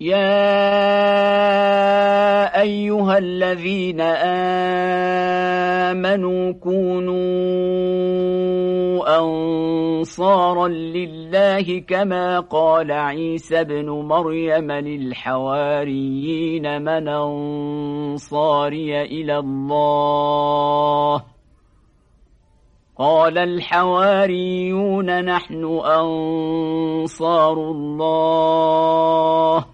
يا أيها الذين آمنوا كونوا أنصارا لله كما قال عيسى بن مريم للحواريين من أنصاري إلى الله قال الحواريون نحن أنصار الله